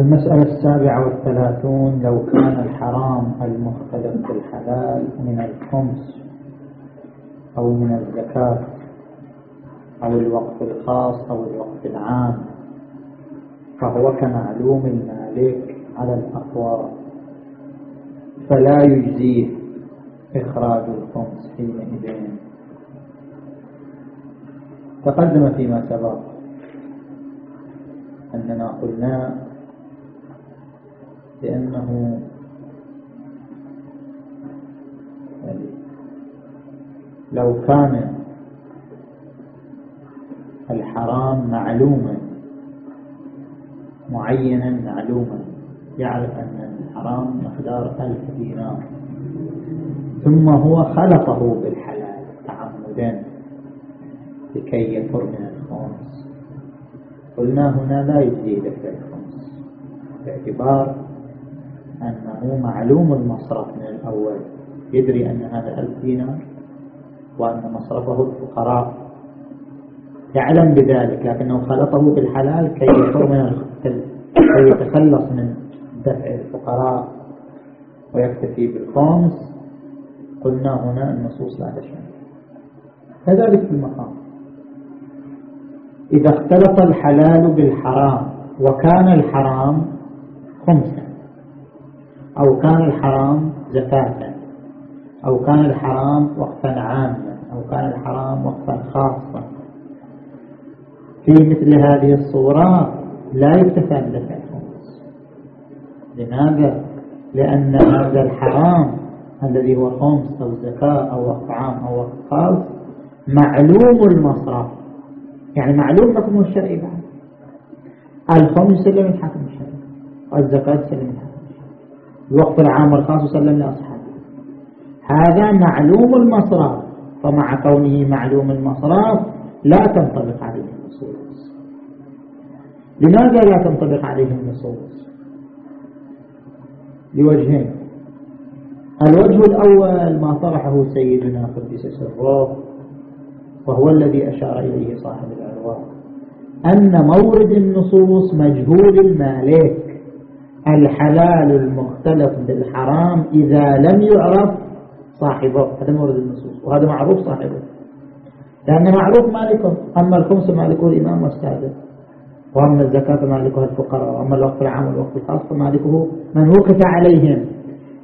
المسألة السابعة والثلاثون لو كان الحرام المختلف بالحلال من الخمس أو من الزكاة أو الوقف الخاص أو الوقف العام فهو كمعلوم المالك على الأقوال فلا يجزيه إخراج الخمس حينئذ. تقدم فيما سبق أننا قلنا بأنه لو كان الحرام معلوما معينا معلوما يعرف أن الحرام مقدار ألف دينار ثم هو خلطه بالحلال تعمدا لكي يفر من الخمس. قلنا هنا لا يجزي دفع الخمس. باعتبار أنه معلوم المصرف من الأول يدري أن هذا ألف دينار وأن مصرفه الفقراء. يعلم بذلك لكنه خلطه بالحلال كي كي يتخلص من دفع الفقراء ويكتفي بالخمس. قلنا هنا النصوص لا تشمل. كذلك في المقام. إذا اختلط الحلال بالحرام وكان الحرام خمسا أو كان الحرام زكاة أو كان الحرام وقفا عاما أو كان الحرام وقفا خاصا. في مثل هذه الصورة لا يكتفى بدفع الخمس لماذا؟ لأن هذا الحرام الذي هو خمس أو زكاة أو وقف عام أو وقف خاص معلوم المصرف. يعني معلوم حكمه الشرعي بعد. الخمس سلم الحكم الشرعي والزكاة سلم الحكم الوقف العام والخاص وسلم لأصحابه. هذا معلوم المصرف. فمع كونه معلوم المصرف لا تنطبق عليه النصوص. لماذا لا تنطبق عليه النصوص؟ لوجهين. الوجه الأول ما طرحه سيدنا قدس سره وهو الذي أشار إليه صاحب الأرواح أن مورد النصوص مجهول المالك. الحلال المختلف بالحرام إذا لم يعرف صاحبه. هذا مورد النصوص وهذا معروف صاحبه. لأن معروف مالكه. أما الخمس مالكه الإمام والسادة. وأما الزكاة مالكها الفقراء. وأما الوقف العام والوقف الخاص فمالكه من وقف عليهم.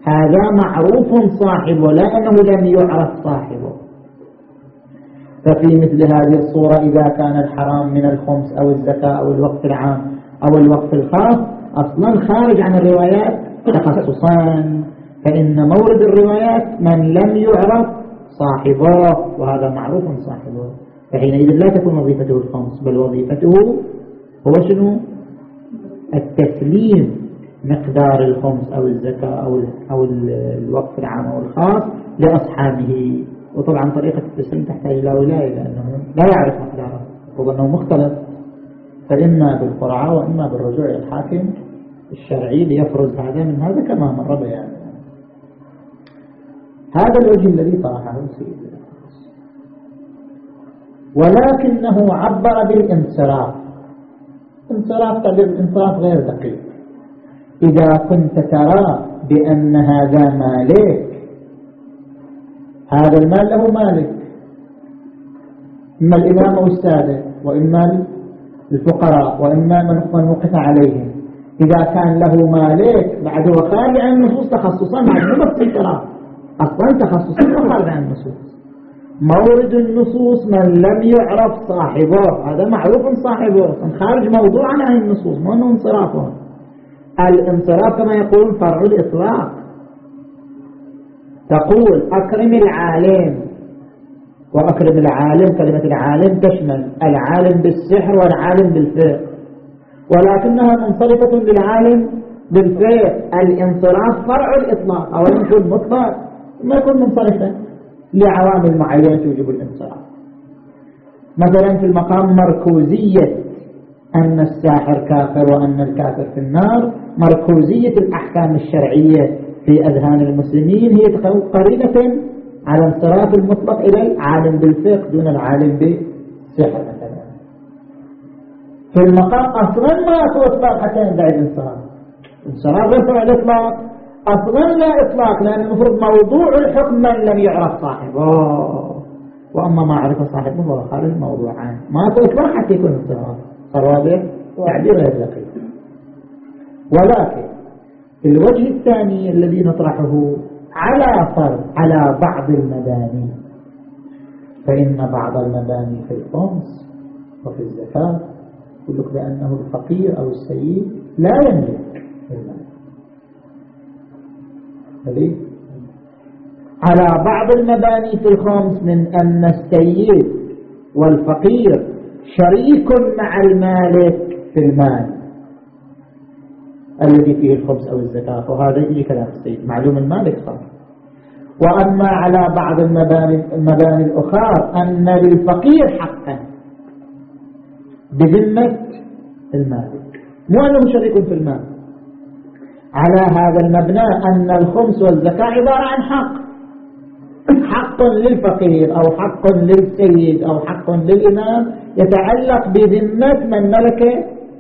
هذا معروف صاحبه لا أنه لم يعرف صاحبه. ففي مثل هذه الصورة إذا كان الحرام من الخمس أو الزكاة أو الوقف العام أو الوقف الخاص أصلا خارج عن الروايات تخصصا فإن مورد الروايات من لم يعرف صاحبه وهذا معروف صاحبه. فحينئذ لا تكون وظيفته الخمس بل وظيفته هو شنو؟ التسليم مقدار الخمس أو الزكاة أو, أو الوقف العام أو الخاص لأصحابه. وطبعا طريقة التسليم تحتاج إلى ولاية لأنه لا يعرف مقداره وظنه مختلف. فإما بالقرعة وإما بالرجوع إلى الحاكم الشرعي ليفرز هذا من هذا كما مر بيان. هذا الوجه الذي طرحه سيدنا ولكنه عبر بالانصراف. انصراف تعبير الانصراف غير دقيق. إذا كنت ترى بأن هذا مالك هذا المال له مالك. إما الإمام أو السادة وإما الفقراء وإما من وقف عليهم. إذا كان له مالك بعد هو خارج عن النصوص تخصصا معلومة الفقراء أصلا تخصصا خارج عن النصوص. مورد النصوص من لم يعرف صاحبه. هذا معروف صاحبه. خارج موضوعا عن النصوص ما انصرافه. الانصراف كما يقول فرع الإطلاق. تقول أكرم العالم. وأكرم العالم كلمة العالم تشمل العالم بالسحر والعالم بالفقه. ولكنها منصرفة للعالم بالفقه. الانصراف فرع الإطلاق. أولا يكون مطلق ما يكون منصرفا لعوامل معينة توجب الانصراف. مثلا في المقام مركوزية أن الساحر كافر وأن الكافر في النار. مركوزية الأحكام الشرعية في أذهان المسلمين هي قرينة على انصراف المطلق إلى العالم بالفقه دون العالم بالسحر مثلا في المقام أصلا ما إطلاق حتى يندعي الانصراف. الانصراف ليس على الإطلاق. أصلا لا إطلاق لأن المفروض موضوع الحكم من لم يعرف صاحبه. وأما ما عرف صاحبه فهو خارج الموضوع ما أكو إطلاق حتى يكون انصراف. صار تعبير غير دقيق. ولكن الوجه الثاني الذي نطرحه على فرض على بعض المباني. فإن بعض المباني في الخمس وفي الزكاة يقول لك بأنه الفقير أو السيد لا يملك المال. على بعض المباني في الخمس من أن السيد والفقير شريك مع المالك في المال. الذي فيه الخبز أو الزكاة وهذا يجي كلام السيد معلوم المالك صار وأما على بعض المباني, المباني الأخرى أن للفقير حقا. بذمة المالك مو أنه شريك في المال. على هذا المبنى أن الخمس والزكاة عبارة عن حق. حق للفقير أو حق للسيد أو حق للإمام يتعلق بذمة من ملك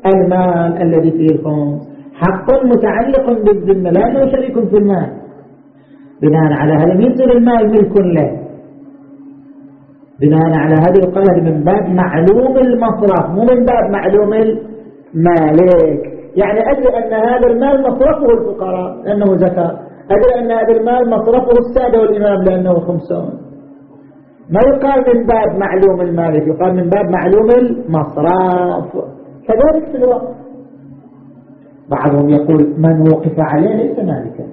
المال الذي فيه الخمس حق متعلق بالذمة لأنه شريك في المال. بناء على هذا يصير المال ملك له. بناء على هذا يقال من باب معلوم المصرف مو من باب معلوم المالك. يعني أدري أن هذا المال مصرفه الفقراء لأنه زكاة. أدري أن هذا المال مصرفه السادة والإمام لأنه خمسون. ما يقال من باب معلوم المالك؟ يقال من باب معلوم المصرف. كذلك في الوقت. بعضهم يقول من وقف عليه ليس مالكا.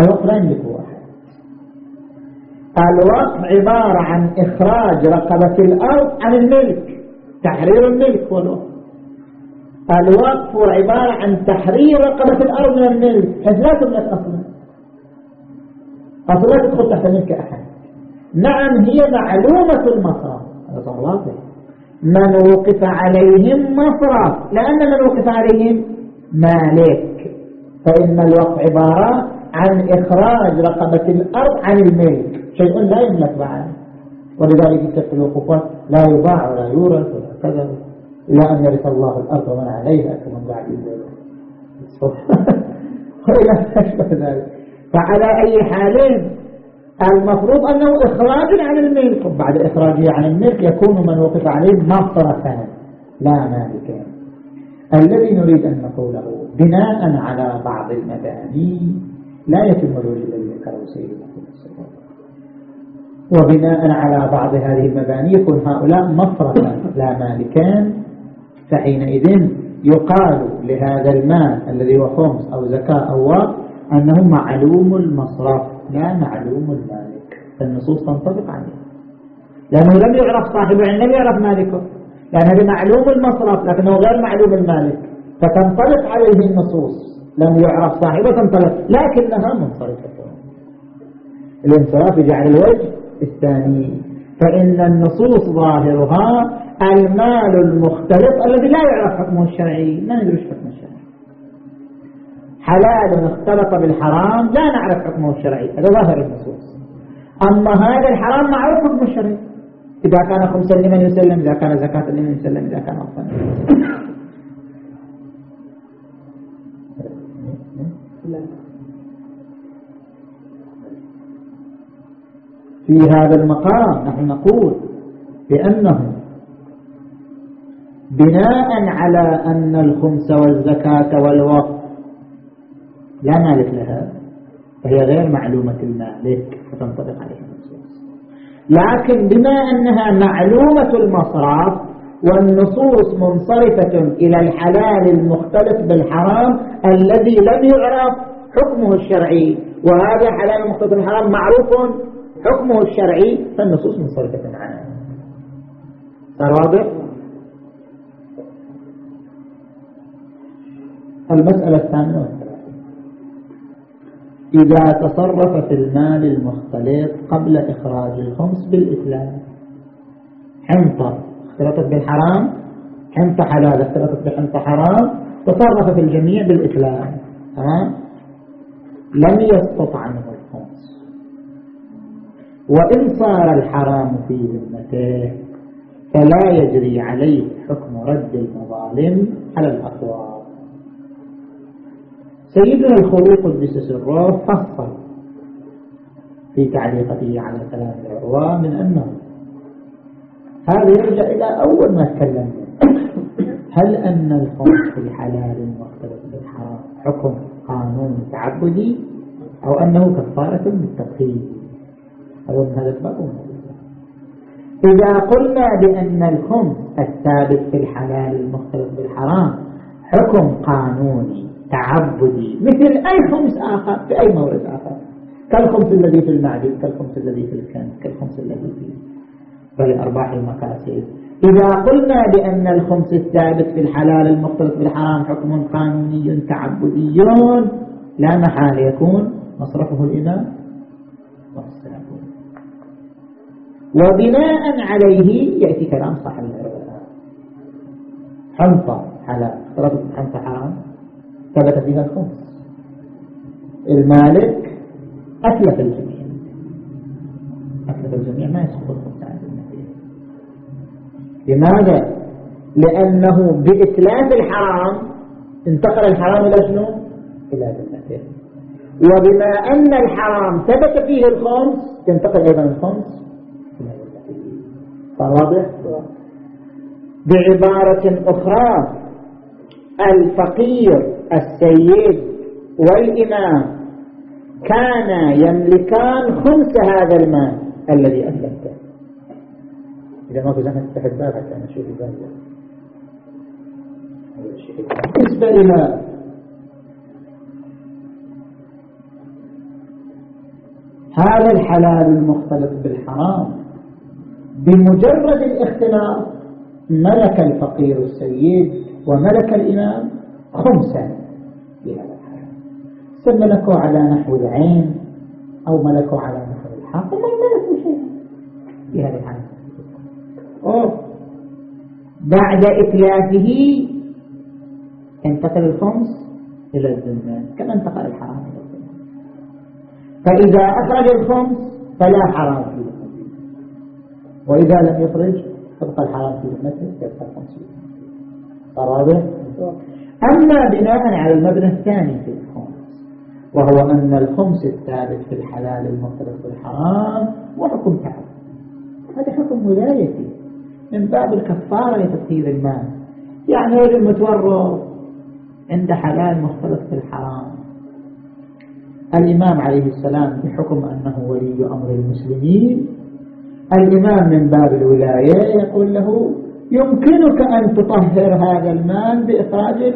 الوقف لا يملك واحد. الوقف عبارة عن إخراج رقبة الأرض عن الملك تحرير الملك والوقف الوقف هو عبارة عن تحرير رقبة الأرض من الملك حيث لا تملك أصلا. أصلا لا تدخل تحت ملك أحد. نعم هي معلومة المصرف. هذا من وقف عليهم مصرف لأن من وقف عليهم مالك. فإن الوقف عبارة عن إخراج رقبة الأرض عن الملك. شيء لا يملك بعد. ولذلك يكتب الوقوفات لا يباع ولا يورث ولا كذا. إلى أن يرث الله الأرض ومن عليها كمن بعد وإلى ذلك. فعلى أي حال المفروض أنه إخراج عن الملك. وبعد إخراجه عن الملك يكون من وقف عليه مصرفا لا مالكا الذي نريد أن نقوله بناء على بعض المباني لا يتم الوجه الذي ذكره سيدنا وبناء على بعض هذه المباني يكون هؤلاء مصرفا لا مالكان فحينئذ يقال لهذا المال الذي هو خمس أو زكاة أو وقت أنه معلوم المصرف لا معلوم المالك. فالنصوص تنطبق عليه. لأنه لم يعرف صاحبه لم يعرف مالكه. يعني هذا معلوم المصرف لكنه غير معلوم المالك. فتنطلق عليه النصوص. لم يعرف صاحبة تنطلق. لكنها منصرفة. الانصراف يجعل الوجه الثاني. فإن النصوص ظاهرها المال المختلف الذي لا يعرف حكمه الشرعي. ما ندري حكمه الشرعي. حلال اختلط بالحرام لا نعرف حكمه الشرعي. هذا ظاهر النصوص. أما هذا الحرام معروف حكمه الشرعي. إذا كان خمسا لمن يسلم إذا كان زكاة لمن يسلم إذا كان أصلا في هذا المقام نحن نقول بأنه بناء على أن الخمس والزكاة والوقف لا مالك لها فهي غير معلومة المالك فتنطبق عليها. لكن بما أنها معلومة المصرف والنصوص منصرفة إلى الحلال المختلف بالحرام الذي لم يعرف حكمه الشرعي وهذا حلال مختلف بالحرام معروف حكمه الشرعي فالنصوص منصرفة عنه صار واضح؟ المسألة الثانية إذا تصرف في المال المختلط قبل إخراج الخمس بالإسلام. حنطة اختلطت بالحرام حنطة حلال اختلطت بحنطة حرام تصرف في الجميع بالإسلام. تمام؟ لم يسقط عنه الخمس. وإن صار الحرام في ذمته فلا يجري عليه حكم رد المظالم على الأقوى سيدنا الخليق قدس سره فصل في تعليقته على كلام العروة من أنه هذا يرجع إلى أول ما تكلمنا هل أن الخمس في حلال مختلف بالحرام حكم قانون تعبدي أو أنه كفارة بالتقييد أظن هذا الباب إذا قلنا بأن الخمس الثابت في الحلال المختلف بالحرام حكم قانوني تعبدي مثل أي خمس آخر في أي مورد آخر. كالخمس الذي في المعدن كالخمس الذي في الكنز كالخمس الذي في بل أرباح المكاسب إذا قلنا بأن الخمس الثابت في الحلال المختلف بالحرام حكم قانوني تعبدي لا محال يكون مصرفه الإمام والسلام. وبناء عليه يأتي كلام صاحب حنطة حلال افترضت حنطة حرام. ثبت فيها الخمس المالك أتلف الجميع أتلف الجميع ما يسقط الخمس عن لماذا؟ لأنه بإتلاف الحرام انتقل الحرام إلى شنو؟ إلى ذمته وبما أن الحرام ثبت فيه الخمس ينتقل أيضا الخمس إلى فواضح؟ بعبارة أخرى الفقير السيد والإمام كانا يملكان خمس هذا المال الذي أسلمته إذا ما كنت نفتح الباب حتى نشوف الباب. بالنسبة إلى هذا الحلال المختلف بالحرام بمجرد الاختلاف ملك الفقير السيد وملك الإمام خمسا بهذا الحلال سملكوا على نحو العين أو ملكوا على نحو الحق ما ملكوا شيء بهذا أوه. بعد إتلافه انتقل الخمس إلى الذمة كما انتقل الحرام إلى فإذا أخرج الخمس فلا حرام فيه وإذا لم يخرج تبقى الحرام في ذمته يبقى الخمس واضح؟ أما بناء على المبنى الثاني في الخمس وهو أن الخمس الثابت في الحلال المختلف بالحرام وحكم تعب هذا حكم ولايتي. من باب الكفارة لتطهير المال. يعني رجل متورط عند حلال مختلف في الحرام. الإمام عليه السلام بحكم أنه ولي أمر المسلمين الإمام من باب الولاية يقول له يمكنك أن تطهر هذا المال بإخراج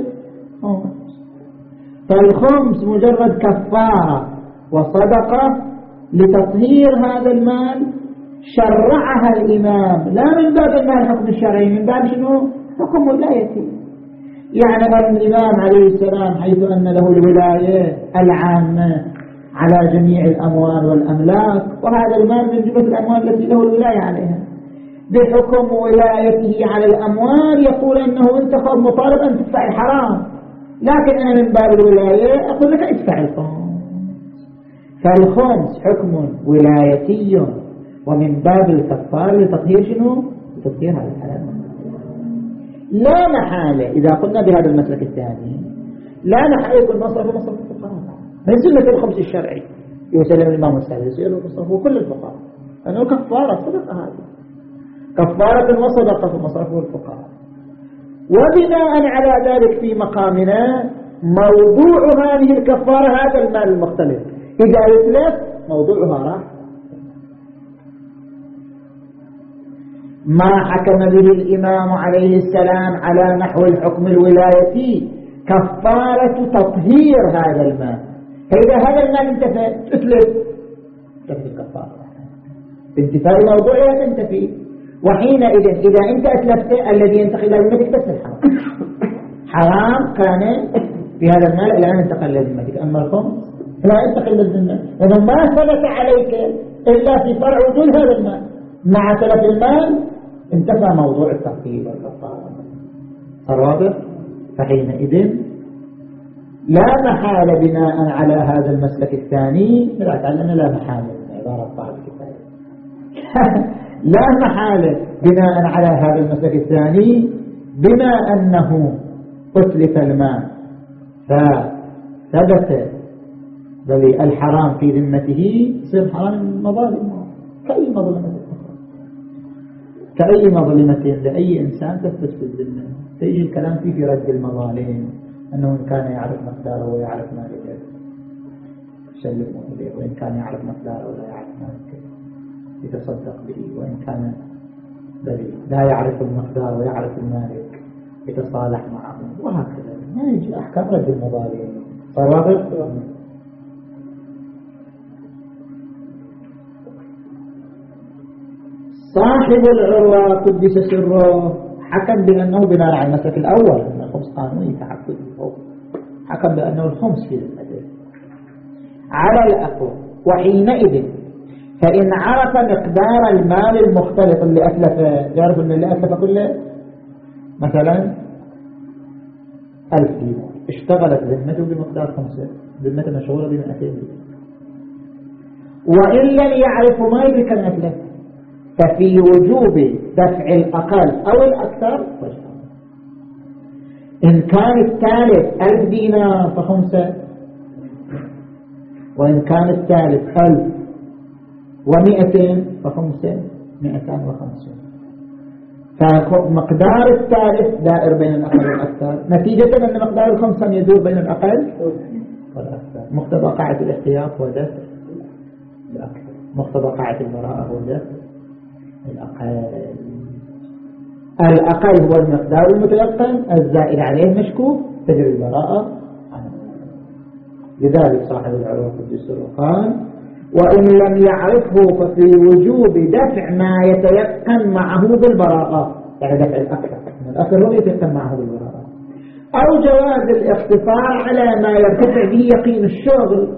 فالخمس مجرد كفارة وصدقة لتطهير هذا المال شرعها الإمام لا من باب أنها الحكم الشرعي من باب شنو؟ حكم ولايتي يعني الإمام عليه السلام حيث أن له الولاية العامة على جميع الأموال والأملاك وهذا المال من جملة الأموال التي له الولاية عليها. بحكم ولايته على الأموال يقول أنه أنت مطالب أن تدفع الحرام. لكن أنا من باب الولاية أقول لك ادفع الخمس فالخمس حكم ولايتي ومن باب الكفار لتطهير شنو؟ لتطهير هذا الحلال. لا محالة إذا قلنا بهذا المسلك الثاني لا محالة يكون مصرف مصرف الفقراء من سنة الخمس الشرعي؟ يسلم الإمام السادس يسير مصرفه كل الفقراء أنه كفارة صدقة هذه. كفارة وصدقة مصرفه الفقراء وبناء على ذلك في مقامنا موضوع هذه الكفارة هذا المال المختلف. إذا يتلف موضوعها راح. ما حكم به الإمام عليه السلام على نحو الحكم الولايتي؟ كفارة تطهير هذا المال. فإذا هذا المال انتفى تتلف تتلف الكفارة. بانتفاء موضوعها تنتفي. وحينئذ إذا أنت أتلفت الذي ينتقل إلى ذمتك بس الحرام. حرام كان في هذا المال الآن انتقل إلى ذمتك أما الخمس لا ينتقل إلى الذمة وما ما ثبت عليك إلا في فرع وجود هذا المال. مع تلف المال انتفى موضوع التقييد والكفارة الرابع فحينئذ لا محال بناء على هذا المسلك الثاني. لا تعلمنا لا محالة عبارة بعض كفاية لا محالة بناء على هذا المسلك الثاني بما أنه أتلف المال فثبت بل الحرام في ذمته يصير حرام مظالم. كأي مظلمة كأي مظلمة لأي إنسان تثبت في الذمة. تيجي الكلام فيه في رد المظالم أنه إن كان يعرف مقداره ويعرف مالكه. يسلمه إليه وإن كان يعرف مقداره ولا يعرف مالكه. يتصدق به وإن كان بل لا يعرف المقدار ويعرف المالك يتصالح معه. وهكذا. ما يجي أحكام رد المظالم صار واضح؟ صاحب العروة قدس سره حكم بأنه بناء على المسلك الأول. أن الخمس قانوني تحكم حكم بأنه الخمس في المدينة على الأقوى. وحينئذ فإن عرف مقدار المال المختلط اللي أتلفه يعرف أن اللي أتلفه كله؟ مثلا ألف دينار. اشتغلت ذمته بمقدار خمسة. ذمته مشغولة بمئتين دينار. وإن لم يعرف ما يدري كم أتلف ففي وجوب دفع الأقل أو الأكثر إن كان الثالث ألف دينار فخمسة وإن كان الثالث ألف ومئتين فخمسة مئتان وخمسين. فمقدار الثالث دائر بين الأقل والأكثر. نتيجة أن مقدار الخمسة يدور بين الأقل والأكثر. مقتضى قاعدة الاحتياط هو دفع الأكثر. مقتضى قاعدة البراءة هو دفع الأقل. الأقل هو المقدار المتيقن. الزائد عليه مشكوك تجري البراءة. لذلك صاحب العروة قدس قال وإن لم يعرفه ففي وجوب دفع ما يتيقن معه بالبراءة. يعني دفع الأكثر. الأكثر هو يتيقن معه بالبراءة. أو جواز الاقتصار على ما يرتفع به يقين الشغل.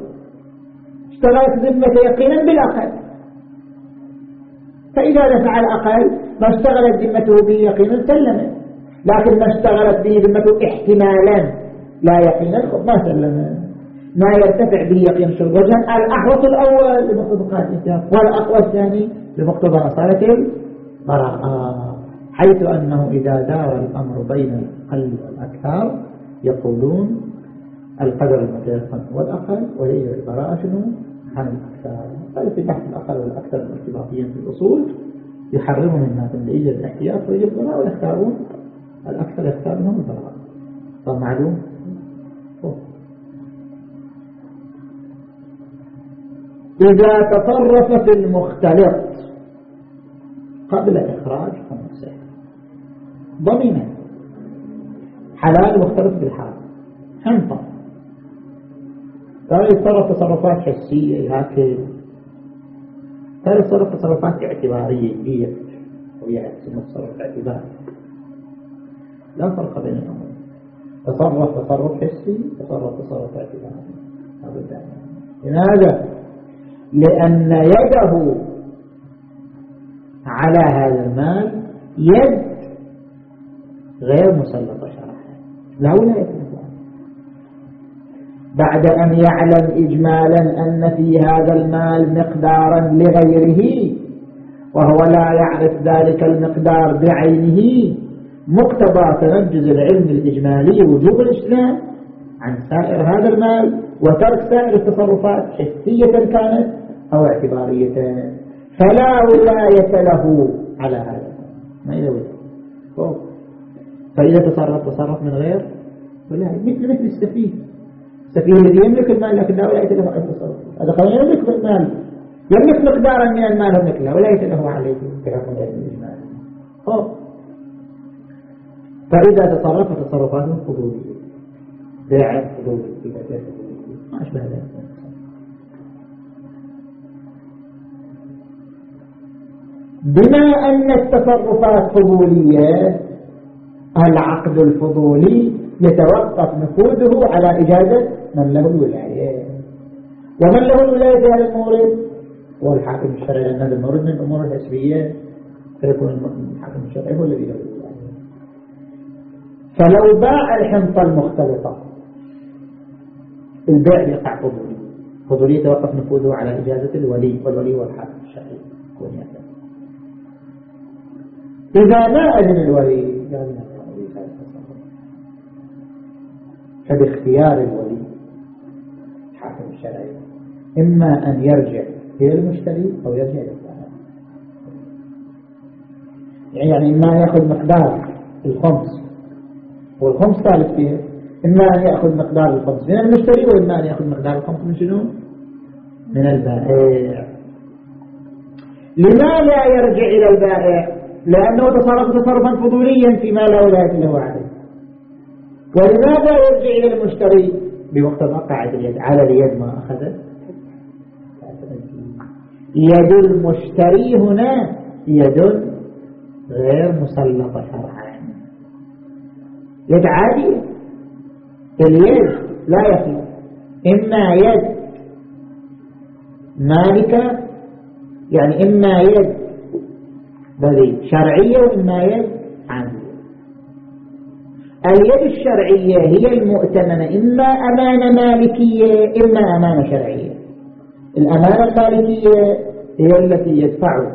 اشتغلت ذمة يقينا بالأقل. فإذا دفع الأقل ما اشتغلت ذمته به يقينا سلم لكن ما اشتغلت به ذمته احتمالا لا يقينا ما سلم ما يرتفع به يقين الشرب وجها الأحوط الأول لمقتضى الإسلام والأقوى الثاني لمقتضى أصالة البراءة حيث أنه إذا دار الأمر بين الأقل والأكثر يقولون القدر المتيقن والأقل وهي البراءة شنو؟ عن الأكثر في بحث الأقل والأكثر ارتباطيا في الأصول يحرمهم الناس من يجب الاحتياط ويجب البراءة ويختارون الأكثر يختارون البراءة. فمعلوم إذا تصرف في المختلط قبل إخراج خمسة. ضمنا حلال مختلط بالحرام. حنطة قال يتصرف تصرفات حسية ياكل قال يتصرف تصرفات اعتبارية يبيع ويعتبر تصرف اعتباري لا فرق بين الأمرين تصرف تصرف حسي تصرف تصرف اعتباري. لماذا؟ لأن يده على هذا المال يد غير مسلطة شرعا. لا ولاية بعد أن يعلم إجمالا أن في هذا المال مقدارا لغيره وهو لا يعرف ذلك المقدار بعينه مقتضى تنجز العلم الإجمالي وجوب الإسلام عن سائر هذا المال وترك سائر التصرفات حسية كانت أو اعتبارية. فلا ولاية له على هذا. ما إذا ولاية. فإذا تصرف تصرف من غير ولاية. مثل مثل السفيه. السفيه الذي يملك المال لكن لا ولاية له على التصرف. هذا قال يملك المال. يملك مقدارا من المال يملك لا ولاية له عليه كلام الإجمال فإذا تصرف تصرفات فضولية بيع فضولي ما أشبه ذلك. بما أن التصرفات فضولية العقد الفضولي يتوقف نفوذه على إجازة من له الولاية. ومن له الولاية في هذا المورد؟ هو الحاكم الشرعي لأن هذا المورد من الأمور الحسبية. فيكون الحاكم الشرعي هو الذي له الولاية. فلو باع الحنطة المختلطة البيع يقع فضولي. فضولي يتوقف نفوذه على إجازة الولي والولي هو الحاكم الشرعي. إذا ما أذن الولي فباختيار الولي حاكم الشرعي إما أن يرجع إلى المشتري أو يرجع إلى يعني إما أن يأخذ مقدار الخمس. والخمس ثالث فيه. إما أن يأخذ مقدار الخمس من المشتري وإما أن يأخذ مقدار الخمس من شنو؟ من البائع. لماذا يرجع إلى البائع؟ لأنه تصرف تصرفا فضوليا فيما لا ولاية له عليه. ولماذا يرجع إلى المشتري بمقتضى قاعدة اليد على اليد ما أخذت يد المشتري هنا يد غير مسلطة شرعا. يد عادية اليد لا يخلق إما يد مالكة يعني إما يد بذي شرعية وإما يد عادية اليد الشرعية هي المؤتمنة إما أمانة مالكية إما أمانة شرعية. الأمانة المالكية هي التي يدفع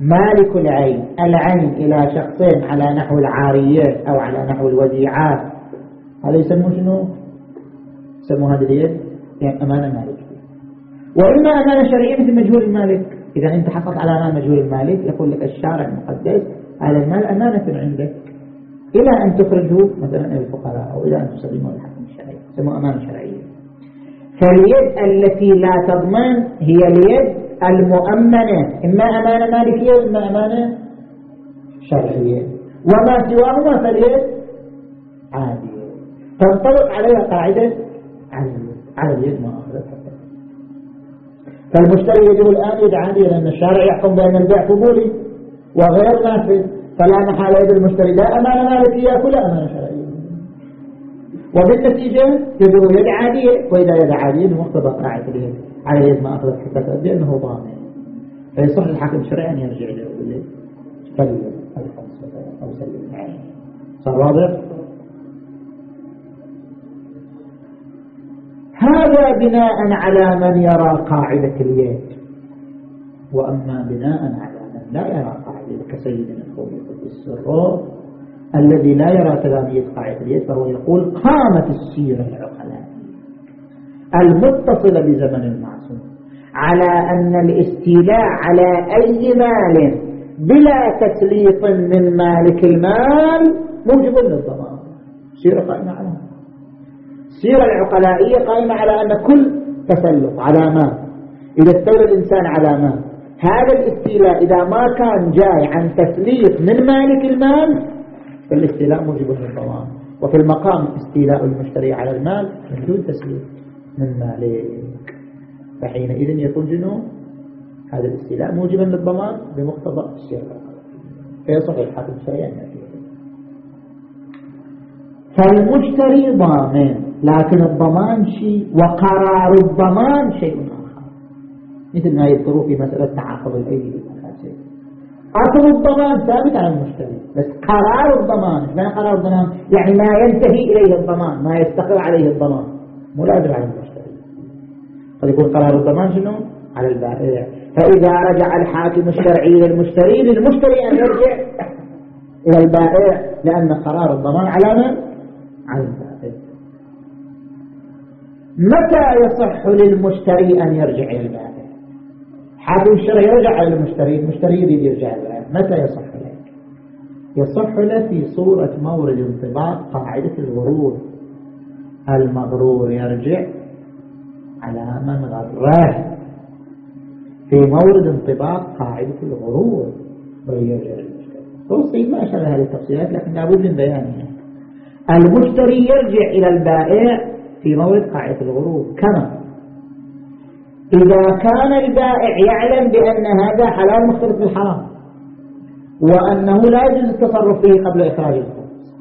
مالك العين العين إلى شخصين على نحو العاريات أو على نحو الوديعات. هذا يسموه شنو؟ يسموه هذه اليد؟ يعني أمانة مالكية. وإما أمانة شرعية مثل مجهول المالك. إذا أنت حصلت على مال مجهول المالك يقول لك الشارع المقدس هذا المال أمانة عندك. إلى أن تخرجه مثلا إلى الفقراء أو إلى أن تسلمه الحكم الشرعي يسموه أمانة شرعية فاليد التي لا تضمن هي اليد المؤمنة إما أمانة مالكية وإما أمانة شرعية. وما سواهما فاليد عادية. تنطبق عليها قاعدة على اليد أخذتها فالمشتري يجب الآن يدعى لأن الشارع يحكم بأن البيع قبولي وغير نافذ فلا محال يد المشتري. لا أمانة مالكية ولا أمانة شرعية. وبالنتيجة يجب يد عادية وإذا يد عادية بمقتضى اليد. على يد ما أخذت حتى تؤدي أنه ضامن. فيصح الحاكم الشرعي أن يرجع إلى سلم الخمسة أو سلم العين صار واضح؟ هذا بناء على من يرى قاعدة اليد. وأما بناء على من لا يرى قاعدة كسيدنا الخوي السر الذي لا يرى تلاميذ قاعدة اليد فهو يقول قامت السيرة العقلاء المتصلة بزمن المعصوم على أن الاستيلاء على أي مال بلا تسليط من مالك المال موجب للضمان. سيرة قائمة على السيرة العقلائية قائمة على أن كل تسلط على مال إذا استولى الإنسان على مال هذا الاستيلاء إذا ما كان جاي عن تسليط من مالك المال فالاستيلاء موجب للضمان وفي المقام استيلاء المشتري على المال من دون تسليط من مالك. فحينئذ يكون جنون هذا الاستيلاء موجبا للضمان بمقتضى السيرة فيصح الحاكم شيئا فالمشتري ضامن. لكن الضمان شيء وقرار الضمان شيء آخر. مثل ما يذكروا في مسألة تعاقب الأيدي أصل الضمان ثابت على المشتري. بس قرار الضمان ما قرار الضمان؟ يعني ما ينتهي إليه الضمان ما يستقر عليه الضمان. مو لازم على المشتري. قد يكون قرار الضمان شنو؟ على البائع. فإذا رجع الحاكم الشرعي للمشتري للمشتري أن يرجع إلى البائع لأن قرار الضمان على من؟ على البائع متى يصح للمشتري أن يرجع إلى البائع حاكم الشرعي يرجع إلى المشتري المشتري يريد يرجع إلى البائع متى يصح له يصح له في صورة مورد انطباق قاعدة الغرور المغرور يرجع على من غره. في مورد انطباق قاعدة الغرور ويرجع للمشتري توصي ما أشار هذه التفصيلات لكن لابد من بيانها. المشتري يرجع إلى البائع في قاعدة الغروب كما؟ إذا كان البائع يعلم بأن هذا حلال مختلف بالحرام وأنه لا يجوز التصرف فيه قبل إخراج الخبز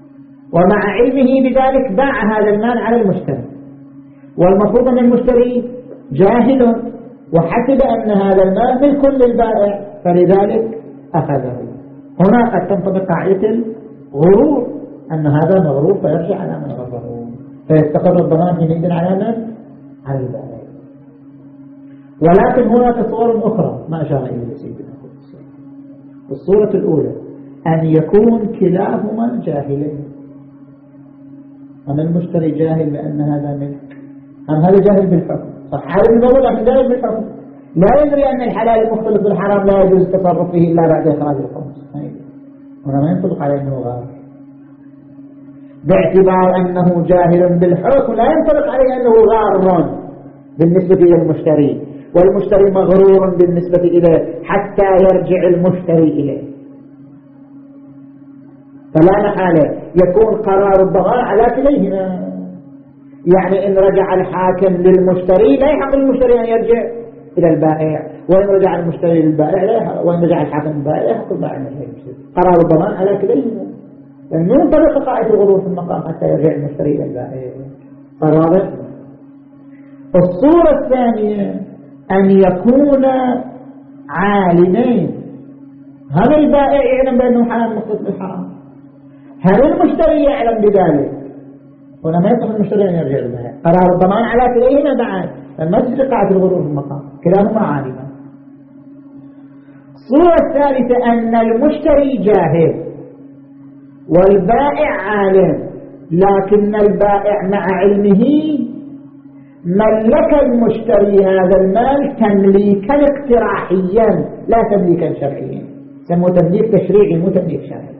ومع علمه بذلك باع هذا المال على المشتري. والمفروض أن المشتري جاهل وحسب أن هذا المال ملك للبائع فلذلك أخذه. هنا قد تنطبق قاعدة الغرور أن هذا مغرور فيرجع على من غفره فيستقر الضمان حينئذ على من؟ على البائع ولكن هناك صور أخرى ما أشار إليه سيدنا الصورة الأولى أن يكون كلاهما جاهلين. أنا المشتري جاهل بأن هذا ملك؟ أم هذا جاهل بالحكم؟ صح. هذا الموضوع لكن جاهل بالحكم. لا يدري أن الحلال المختلط بالحرام لا يجوز التصرف فيه إلا بعد إخراج الخمس هنا ما ينطبق على أنه غار باعتبار أنه جاهل بالحكم لا ينطبق عليه أنه غار. بالنسبة إلى المشتري والمشتري مغرور بالنسبة إليه حتى يرجع المشتري إليه. فلا محالة يكون قرار الضغار على كليهما يعني إن رجع الحاكم للمشتري لا يحق للمشتري أن يرجع إلى البائع. وإن رجع المشتري للبائع لا يحق. وإن رجع الحاكم للبائع يحق. البائع أن يرجع قرار الضمان على كليهما لأن من طريق قاعدة الغلو في المقام حتى يرجع المشتري إلى البائع قرار الصورة الثانية أن يكون عالمين. هذا البائع يعلم بأنه حرام مختص بالحرام. هل المشتري يعلم بذلك؟ هنا ما يصح المشتري أن يرجع للبائع. قرار الضمان على كليهما بعد. فما تجري قاعدة الغرور في المقام. كلاهما عالما. الصورة الثالثة أن المشتري جاهل. والبائع عالم لكن البائع مع علمه ملك المشتري هذا المال تمليكا اقتراحيا لا تمليكا شرعيا. سموه تمليك تشريعي مو تمليك شرعي.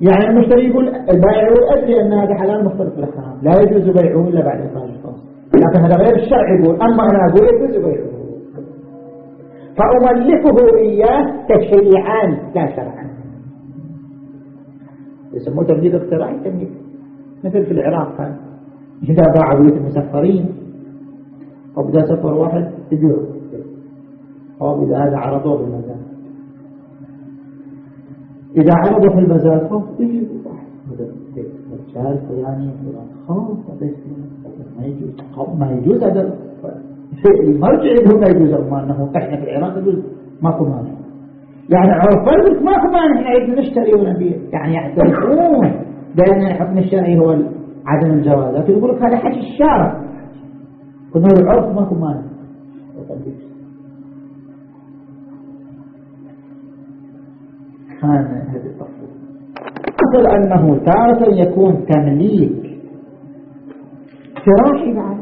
يعني المشتري يقول البائع يقول أدري أن هذا حلال مختلف بالحرام لا يجوز بيعه إلا بعد إخراج الفصل لكن هذا غير الشرع يقول أما أنا أقول يجوز بيعه. فأملكه إياه تشريعا لا شرعا. يسموه تمليك اقتراحي تمليك مثل في العراق كان. إذا باع بيوت المسفرين وبدأ سفر واحد تبيعه أو إذا هذا عرضوه بالمزاد إذا عرضوا في المزاد خوف يجي رجال فلاني فلان خوف ما يجوز. ما يجوز. هذا المرجع يقول ما يجوز أما أنه إحنا في العراق يجوز. ماكو مانع. يعني عرفان ماكو مانع إحنا نشتري ونبيع يعني يعترفون بأن الحكم الشرعي هو عدم الجواز. لكن يقول لك هذا حكي الشارع. قلنا العرف ماكو مانع كان هذه التفصيل أصل أنه تارة يكون تمليك. فراحي بعد.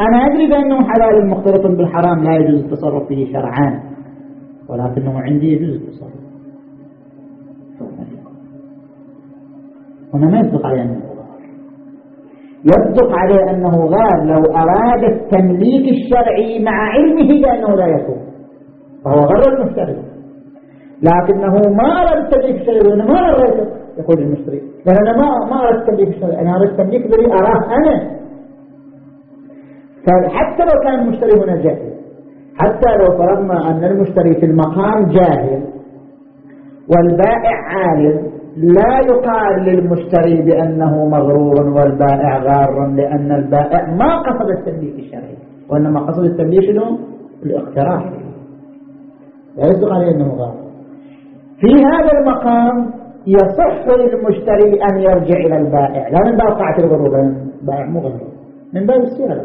أنا أدري بأنه حلال مختلط بالحرام لا يجوز التصرف فيه شرعان ولكنه عندي يجوز التصرف هنا ما يصدق عليه أنه يصدق عليه أنه غار لو أراد التمليك الشرعي مع علمه بأنه لا يكون. فهو غر المشتري. لكنه ما أراد التمليك الشرعي لأنه ما أراد يقول المشتري لأن أنا ما ما أراد التمليك الشرعي. أنا أراد التمليك الذي أراه أنا. فحتى لو كان المشتري هنا جاهل حتى لو فرضنا أن المشتري في المقام جاهل والبائع عالم لا يقال للمشتري بأنه مغرور والبائع غار لأن البائع ما قصد التمليك الشرعي وإنما قصد التمليك شنو؟ الاقتراح. لا يصدق عليه أنه غار في هذا المقام يصح للمشتري أن يرجع إلى البائع لا من باب قاعة الغرور البائع مو غرور من باب السيرة.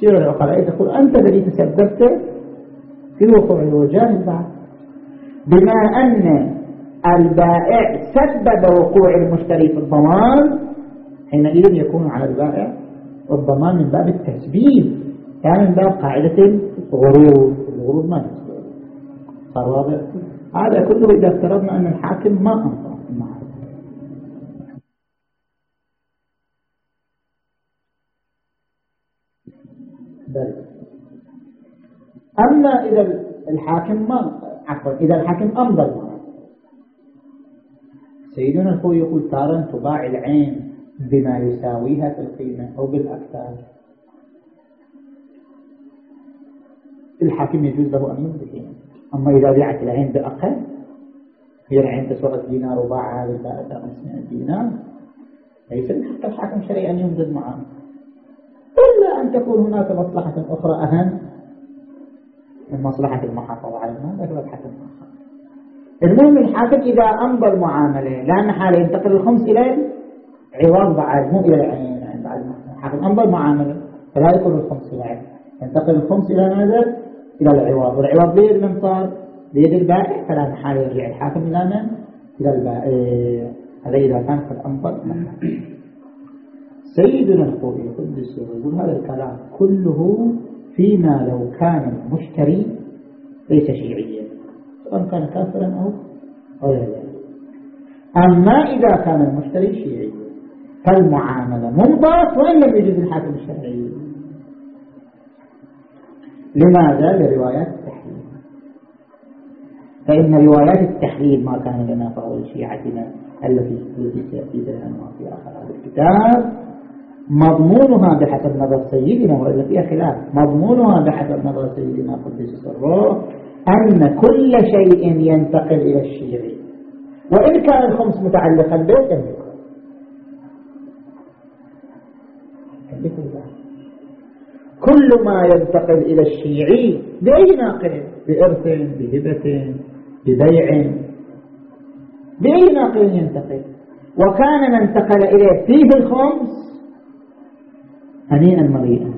السيرة العقلاء تقول أنت الذي تسببت في وقوع الوجاه بعد. بما أن البائع سبب وقوع المشتري في الضمان حينئذ يكون على البائع والضمان من باب التسبيب يعني من باب قاعدة الغرور. الغرور ما يسبب صار واضح. هذا كله إذا افترضنا أن الحاكم ما أنصر بل. أما إذا الحاكم ما عفوا إذا الحاكم أمضى سيدنا الخوي يقول تارا تباع العين بما يساويها في القيمة أو بالأكثر الحاكم يجوز له أن يمضي. أما إذا بيعت العين بأقل هي العين تسوى دينار وباعها للبائع 500 دينار. ليس من حق الحاكم الشرعي أن يمضي معه. إلا أن تكون هناك مصلحة أخرى أهم من مصلحة المحافظة على المال لكن مبحث المهم الحاكم إذا أمضى المعاملة لأن حاله ينتقل الخمس إلى عوض بعد مو إلى العين يعني بعد الحاكم أمضى المعاملة فلا يكون الخمس إلى عين ينتقل الخمس إلى ماذا؟ إلى العوض والعوض ليه من صار؟ بيد البائع فلا محال يرجع الحاكم إلى من؟ إلى البائع هذا إذا كان قد أنفق سيدنا الخوئي قدس يقول هذا الكلام كله فيما لو كان المشتري ليس شيعيا سواء كان كافرا أو غير ذلك. أما إذا كان المشتري شيعيا فالمعاملة منضبط وإن لم يجد الحاكم الشرعي. لماذا؟ لروايات التحليل. فإن روايات التحليل ما كان لنا فهو لشيعتنا التي التي سيأتي بيانها في آخر هذا الكتاب. مضمونها بحسب نظر سيدنا وإلا فيها خلاف. مضمونها بحسب نظر سيدنا قدس سره أن كل شيء ينتقل إلى الشيعي وإن كان الخمس متعلقا به يملكه كل ما ينتقل إلى الشيعي بأي ناقل بإرث بهبة ببيع. بأي ناقل ينتقل؟ وكان من انتقل إليه فيه الخمس هنيئا مريئا.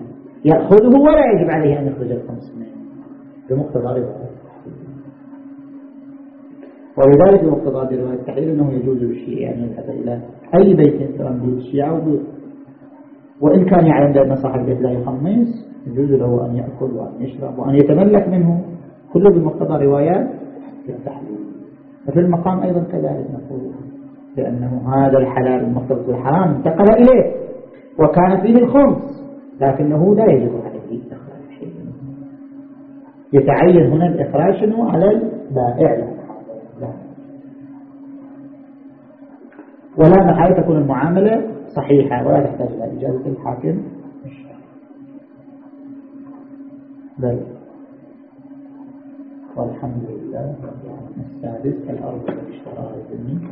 يأخذه ولا يجب عليه أن يخرج الخمس منه بمقتضى رواية ولذلك بمقتضى رواية التحليل أنه يجوز للشيعي أن يذهب إلى أي بيت سواء بيت الشيعة أو وإن كان يعلم بأن صاحب البيت لا يخمس يجوز له أن يأكل وأن يشرب وأن يتملك منه. كله بمقتضى روايات التحليل. وفي المقام أيضا كذلك نقول لأنه هذا الحلال المقتضى الحرام انتقل إليه. وكان فيه الخمس لكنه لا يجب عليه إخراج. يتعين هنا الإخراج شنو على البائع. ولا محال تكون المعاملة صحيحة ولا تحتاج إلى إجازة الحاكم. بل والحمد لله السادس الأرض الاشتراء الذمي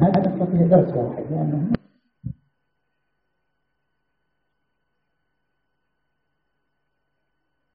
هذا فقه درس واحد لأنه